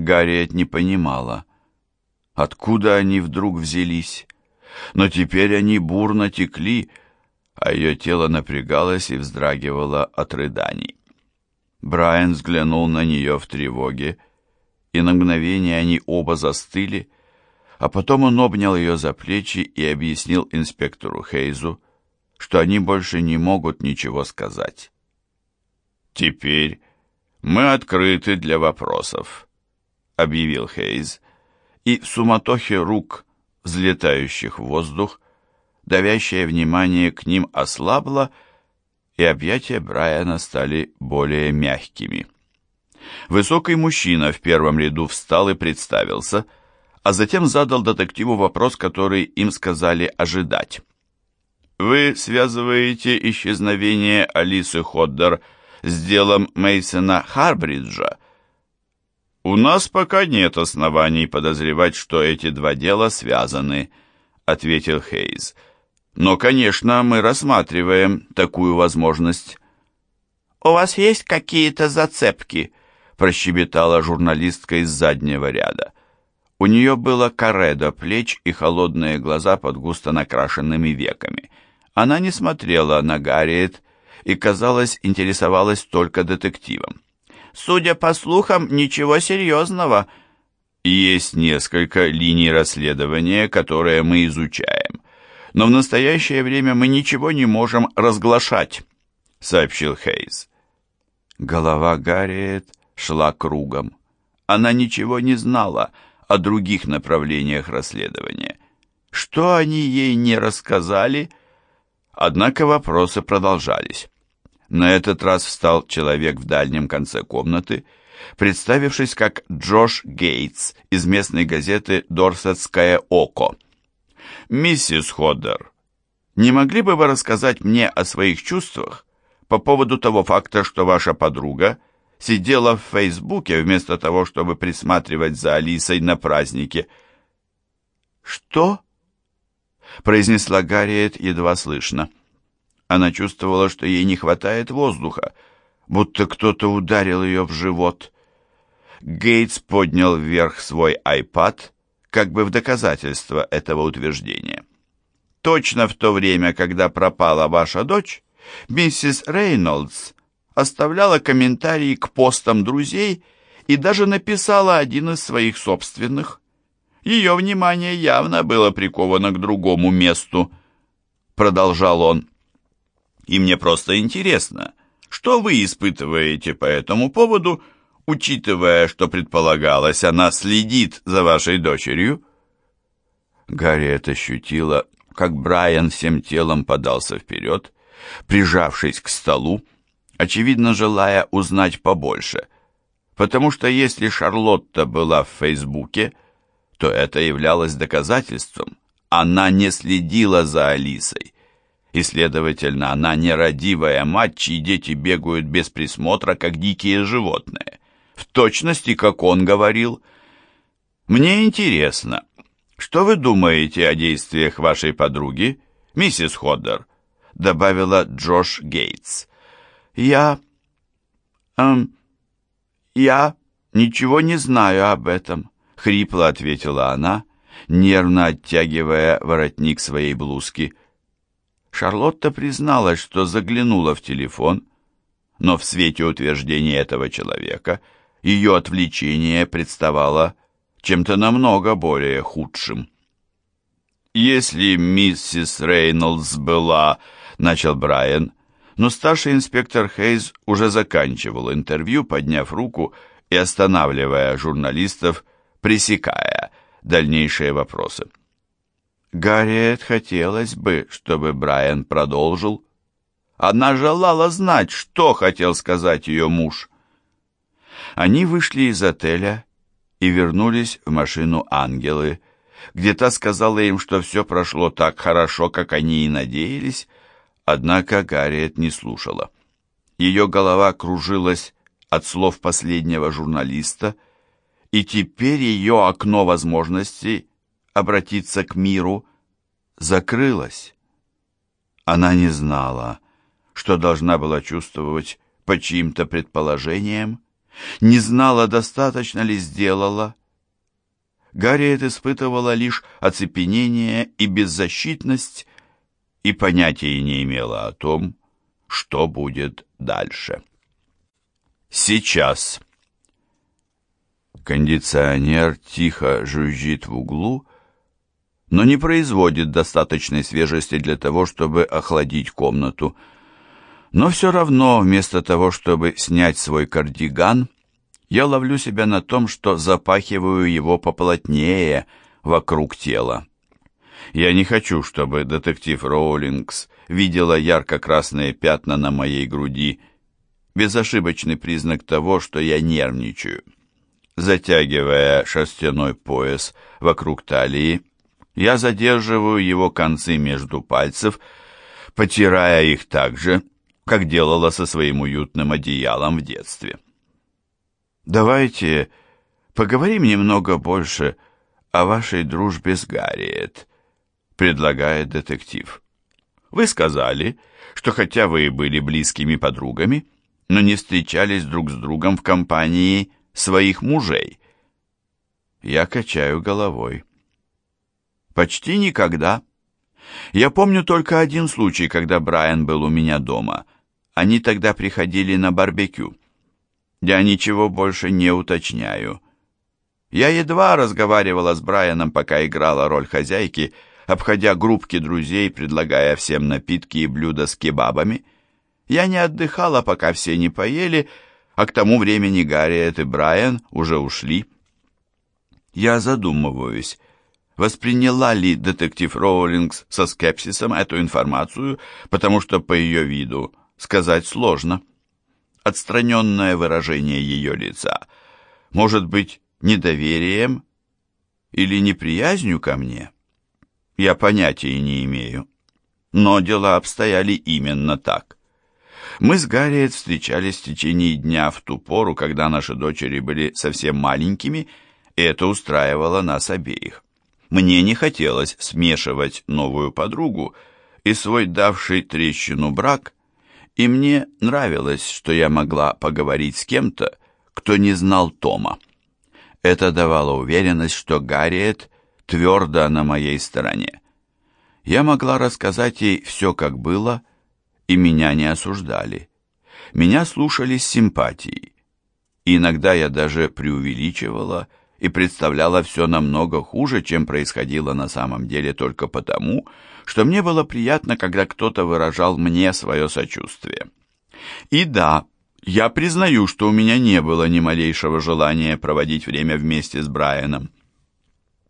Гарриет не понимала, откуда они вдруг взялись, но теперь они бурно текли, а ее тело напрягалось и вздрагивало от рыданий. Брайан взглянул на нее в тревоге, и на мгновение они оба застыли, а потом он обнял ее за плечи и объяснил инспектору Хейзу, что они больше не могут ничего сказать. «Теперь мы открыты для вопросов», — объявил Хейз, и в суматохе рук, взлетающих в воздух, давящее внимание к ним ослабло, и объятия Брайана стали более мягкими. Высокий мужчина в первом ряду встал и представился, а затем задал детективу вопрос, который им сказали ожидать. «Вы связываете исчезновение Алисы Ходдер с делом Мейсона Харбриджа?» «У нас пока нет оснований подозревать, что эти два дела связаны», — ответил Хейз. «Но, конечно, мы рассматриваем такую возможность». «У вас есть какие-то зацепки?» прощебетала журналистка из заднего ряда. У нее было каре до плеч и холодные глаза под густо накрашенными веками. Она не смотрела на Гарриет и, казалось, интересовалась только детективом. «Судя по слухам, ничего серьезного». «Есть несколько линий расследования, которые мы изучаем, но в настоящее время мы ничего не можем разглашать», — сообщил Хейз. Голова Гарриет шла кругом. Она ничего не знала о других направлениях расследования. Что они ей не рассказали? Однако вопросы продолжались. На этот раз встал человек в дальнем конце комнаты, представившись как Джош Гейтс из местной газеты «Дорсетское око». «Миссис Ходдер, не могли бы вы рассказать мне о своих чувствах по поводу того факта, что ваша подруга – сидела в Фейсбуке вместо того, чтобы присматривать за Алисой на празднике. «Что?» — произнесла Гарриет едва слышно. Она чувствовала, что ей не хватает воздуха, будто кто-то ударил ее в живот. Гейтс поднял вверх свой айпад, как бы в доказательство этого утверждения. «Точно в то время, когда пропала ваша дочь, миссис Рейнольдс оставляла комментарии к постам друзей и даже написала один из своих собственных. Ее внимание явно было приковано к другому месту, продолжал он. И мне просто интересно, что вы испытываете по этому поводу, учитывая, что предполагалось, она следит за вашей дочерью? Гарриет ощутила, как Брайан всем телом подался вперед, прижавшись к столу, очевидно желая узнать побольше, потому что если Шарлотта была в Фейсбуке, то это являлось доказательством. Она не следила за Алисой, и, следовательно, она нерадивая мать, чьи дети бегают без присмотра, как дикие животные. В точности, как он говорил. «Мне интересно, что вы думаете о действиях вашей подруги, миссис Ходдер?» добавила Джош Гейтс. «Я... эм... я ничего не знаю об этом», — хрипло ответила она, нервно оттягивая воротник своей блузки. Шарлотта призналась, что заглянула в телефон, но в свете утверждения этого человека ее отвлечение представало чем-то намного более худшим. «Если миссис Рейнольдс была...» — начал Брайан — но старший инспектор Хейз уже заканчивал интервью, подняв руку и останавливая журналистов, пресекая дальнейшие вопросы. Гарриет хотелось бы, чтобы Брайан продолжил. Она желала знать, что хотел сказать ее муж. Они вышли из отеля и вернулись в машину «Ангелы», где та сказала им, что все прошло так хорошо, как они и надеялись, Однако Гарриет не слушала. Ее голова кружилась от слов последнего журналиста, и теперь ее окно возможностей обратиться к миру закрылось. Она не знала, что должна была чувствовать по чьим-то предположениям, Не знала, достаточно ли сделала. Гарриет испытывала лишь оцепенение и беззащитность, и понятия не имела о том, что будет дальше. Сейчас. Кондиционер тихо жужжит в углу, но не производит достаточной свежести для того, чтобы охладить комнату. Но все равно, вместо того, чтобы снять свой кардиган, я ловлю себя на том, что запахиваю его поплотнее вокруг тела. Я не хочу, чтобы детектив Роулингс видела ярко-красные пятна на моей груди, безошибочный признак того, что я нервничаю. Затягивая шерстяной пояс вокруг талии, я задерживаю его концы между пальцев, потирая их так же, как делала со своим уютным одеялом в детстве. «Давайте поговорим немного больше о вашей дружбе с Гарриет», предлагает детектив. «Вы сказали, что хотя вы и были близкими подругами, но не встречались друг с другом в компании своих мужей». Я качаю головой. Почти никогда. Я помню только один случай, когда Брайан был у меня дома. Они тогда приходили на барбекю. Я ничего больше не уточняю. Я едва разговаривала с Брайаном, пока играла роль хозяйки, обходя группки друзей, предлагая всем напитки и блюда с кебабами. Я не отдыхала, пока все не поели, а к тому времени Гарриет и Брайан уже ушли. Я задумываюсь, восприняла ли детектив Роулингс со скепсисом эту информацию, потому что по ее виду сказать сложно. Отстраненное выражение ее лица может быть недоверием или неприязнью ко мне. Я понятия не имею. Но дела обстояли именно так. Мы с Гарриет встречались в течение дня в ту пору, когда наши дочери были совсем маленькими, и это устраивало нас обеих. Мне не хотелось смешивать новую подругу и свой давший трещину брак, и мне нравилось, что я могла поговорить с кем-то, кто не знал Тома. Это давало уверенность, что Гарриет твердо на моей стороне. Я могла рассказать ей все, как было, и меня не осуждали. Меня слушали с симпатией. иногда я даже преувеличивала и представляла все намного хуже, чем происходило на самом деле только потому, что мне было приятно, когда кто-то выражал мне свое сочувствие. И да, я признаю, что у меня не было ни малейшего желания проводить время вместе с Брайаном.